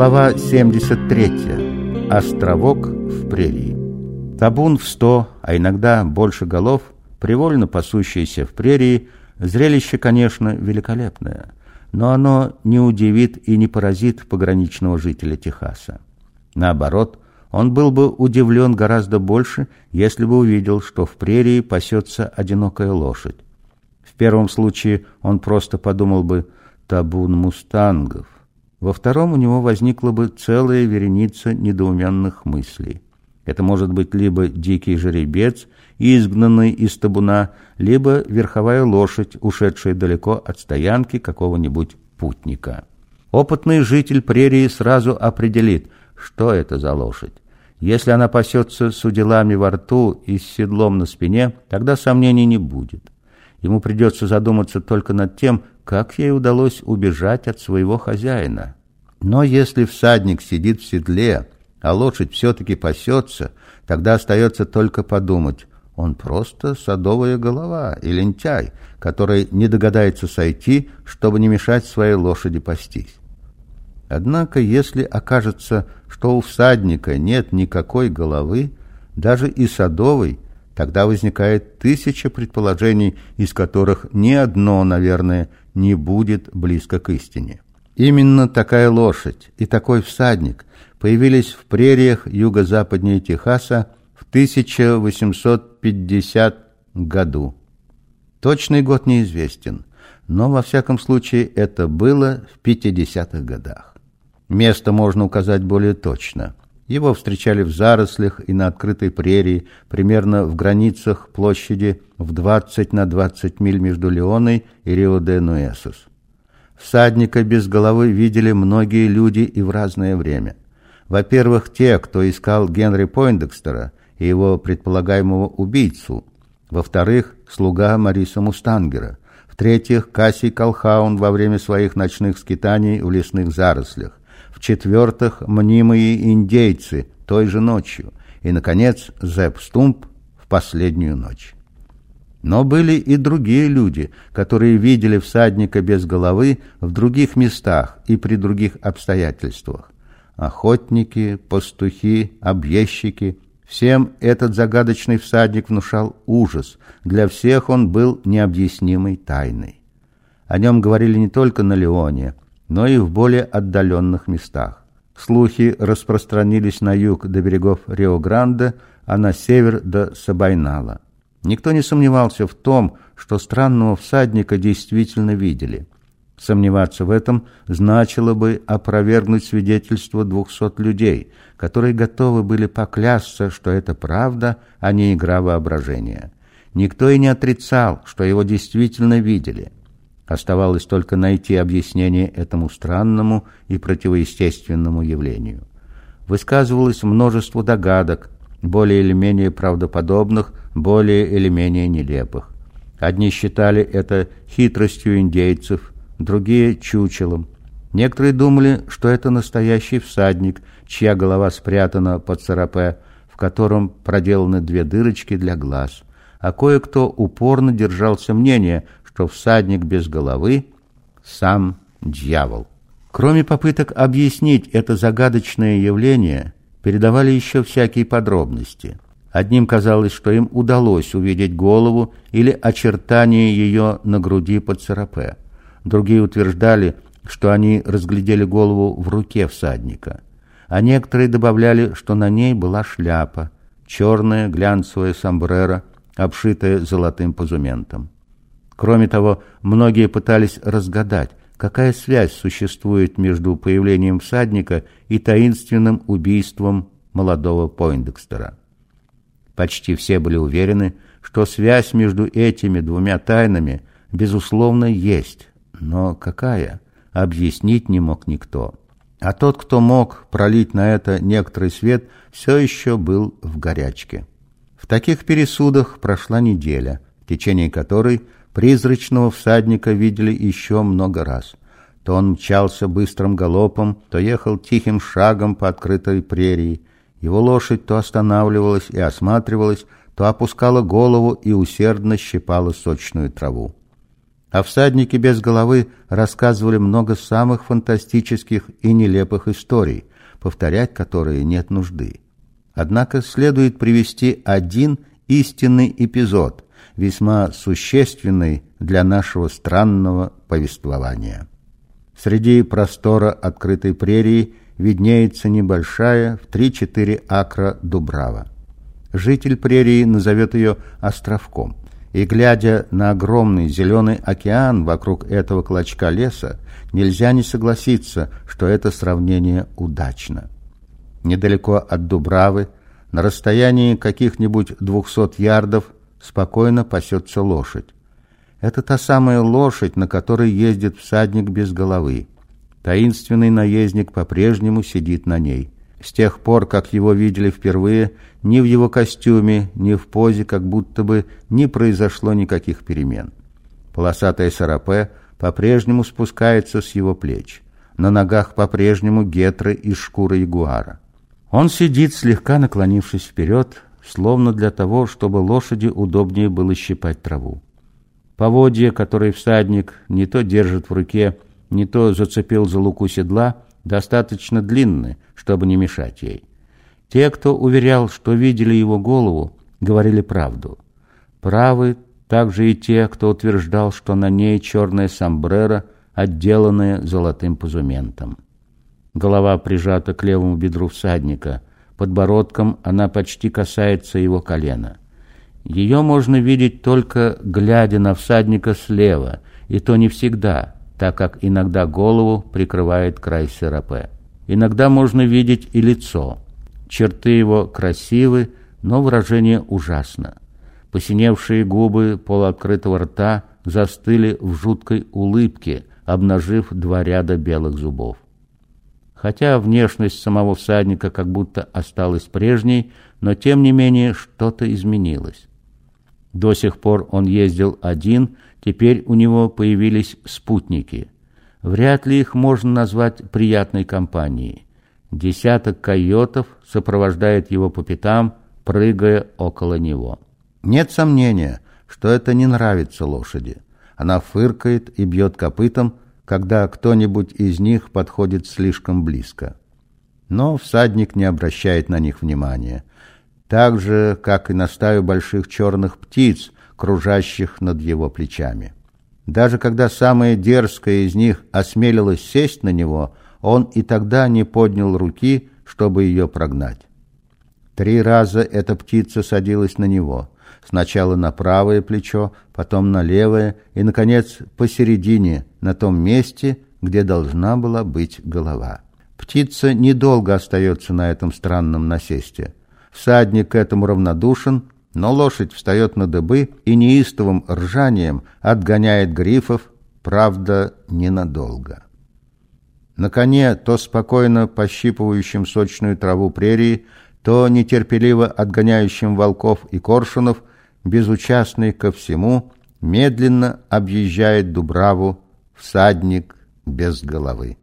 Глава 73. Островок в прерии. Табун в сто, а иногда больше голов, привольно пасущиеся в прерии, зрелище, конечно, великолепное, но оно не удивит и не поразит пограничного жителя Техаса. Наоборот, он был бы удивлен гораздо больше, если бы увидел, что в прерии пасется одинокая лошадь. В первом случае он просто подумал бы «табун мустангов», во втором у него возникла бы целая вереница недоуменных мыслей. Это может быть либо дикий жеребец, изгнанный из табуна, либо верховая лошадь, ушедшая далеко от стоянки какого-нибудь путника. Опытный житель прерии сразу определит, что это за лошадь. Если она пасется с уделами во рту и с седлом на спине, тогда сомнений не будет. Ему придется задуматься только над тем, как ей удалось убежать от своего хозяина. Но если всадник сидит в седле, а лошадь все-таки пасется, тогда остается только подумать, он просто садовая голова и лентяй, который не догадается сойти, чтобы не мешать своей лошади пастись. Однако, если окажется, что у всадника нет никакой головы, даже и садовой, тогда возникает тысяча предположений, из которых ни одно, наверное, не будет близко к истине. Именно такая лошадь и такой всадник появились в прериях юго-западнее Техаса в 1850 году. Точный год неизвестен, но во всяком случае это было в 50-х годах. Место можно указать более точно. Его встречали в зарослях и на открытой прерии, примерно в границах площади в 20 на 20 миль между Леоной и Рио-де-Нуэсос. Всадника без головы видели многие люди и в разное время. Во-первых, те, кто искал Генри Пойндекстера и его предполагаемого убийцу. Во-вторых, слуга Мариса Мустангера. В-третьих, Кассий Колхаун во время своих ночных скитаний в лесных зарослях. В-четвертых, мнимые индейцы той же ночью. И, наконец, Зепп Стумп в последнюю ночь. Но были и другие люди, которые видели всадника без головы в других местах и при других обстоятельствах. Охотники, пастухи, объездчики – всем этот загадочный всадник внушал ужас, для всех он был необъяснимой тайной. О нем говорили не только на Леоне, но и в более отдаленных местах. Слухи распространились на юг до берегов Рио-Гранде, а на север до Сабайнала. Никто не сомневался в том, что странного всадника действительно видели. Сомневаться в этом значило бы опровергнуть свидетельство двухсот людей, которые готовы были поклясться, что это правда, а не игра воображения. Никто и не отрицал, что его действительно видели. Оставалось только найти объяснение этому странному и противоестественному явлению. Высказывалось множество догадок, более или менее правдоподобных, более или менее нелепых. Одни считали это хитростью индейцев, другие – чучелом. Некоторые думали, что это настоящий всадник, чья голова спрятана под сарапе, в котором проделаны две дырочки для глаз. А кое-кто упорно держался мнения, что всадник без головы – сам дьявол. Кроме попыток объяснить это загадочное явление – передавали еще всякие подробности. Одним казалось, что им удалось увидеть голову или очертания ее на груди под сарапе. Другие утверждали, что они разглядели голову в руке всадника. А некоторые добавляли, что на ней была шляпа, черная глянцевая сомбреро, обшитая золотым позументом. Кроме того, многие пытались разгадать, Какая связь существует между появлением всадника и таинственным убийством молодого Пойндекстера? Почти все были уверены, что связь между этими двумя тайнами, безусловно, есть. Но какая? Объяснить не мог никто. А тот, кто мог пролить на это некоторый свет, все еще был в горячке. В таких пересудах прошла неделя, в течение которой Призрачного всадника видели еще много раз. То он мчался быстрым галопом, то ехал тихим шагом по открытой прерии. Его лошадь то останавливалась и осматривалась, то опускала голову и усердно щипала сочную траву. О всаднике без головы рассказывали много самых фантастических и нелепых историй, повторять которые нет нужды. Однако следует привести один истинный эпизод, весьма существенный для нашего странного повествования. Среди простора открытой прерии виднеется небольшая в 3-4 акра дубрава. Житель прерии назовет ее островком. И, глядя на огромный зеленый океан вокруг этого клочка леса, нельзя не согласиться, что это сравнение удачно. Недалеко от Дубравы, на расстоянии каких-нибудь двухсот ярдов, спокойно пасется лошадь. Это та самая лошадь, на которой ездит всадник без головы. Таинственный наездник по-прежнему сидит на ней. С тех пор, как его видели впервые, ни в его костюме, ни в позе как будто бы не произошло никаких перемен. Полосатая сарапе по-прежнему спускается с его плеч. На ногах по-прежнему гетры из шкуры ягуара. Он сидит, слегка наклонившись вперед, словно для того, чтобы лошади удобнее было щипать траву. Поводья, которые всадник не то держит в руке, не то зацепил за луку седла, достаточно длинны, чтобы не мешать ей. Те, кто уверял, что видели его голову, говорили правду. Правы также и те, кто утверждал, что на ней черная сомбреро, отделанная золотым позументом. Голова прижата к левому бедру всадника, подбородком она почти касается его колена. Ее можно видеть только глядя на всадника слева, и то не всегда, так как иногда голову прикрывает край серапе. Иногда можно видеть и лицо. Черты его красивы, но выражение ужасно. Посиневшие губы полуоткрытого рта застыли в жуткой улыбке, обнажив два ряда белых зубов. Хотя внешность самого всадника как будто осталась прежней, но тем не менее что-то изменилось. До сих пор он ездил один, теперь у него появились спутники. Вряд ли их можно назвать приятной компанией. Десяток койотов сопровождает его по пятам, прыгая около него. Нет сомнения, что это не нравится лошади. Она фыркает и бьет копытом, когда кто-нибудь из них подходит слишком близко. Но всадник не обращает на них внимания так же, как и на стаю больших черных птиц, кружащих над его плечами. Даже когда самая дерзкая из них осмелилась сесть на него, он и тогда не поднял руки, чтобы ее прогнать. Три раза эта птица садилась на него, сначала на правое плечо, потом на левое и, наконец, посередине, на том месте, где должна была быть голова. Птица недолго остается на этом странном насесте – Всадник к этому равнодушен, но лошадь встает на дыбы и неистовым ржанием отгоняет грифов, правда, ненадолго. На коне, то спокойно пощипывающим сочную траву прерии, то нетерпеливо отгоняющим волков и коршунов, безучастный ко всему, медленно объезжает Дубраву всадник без головы.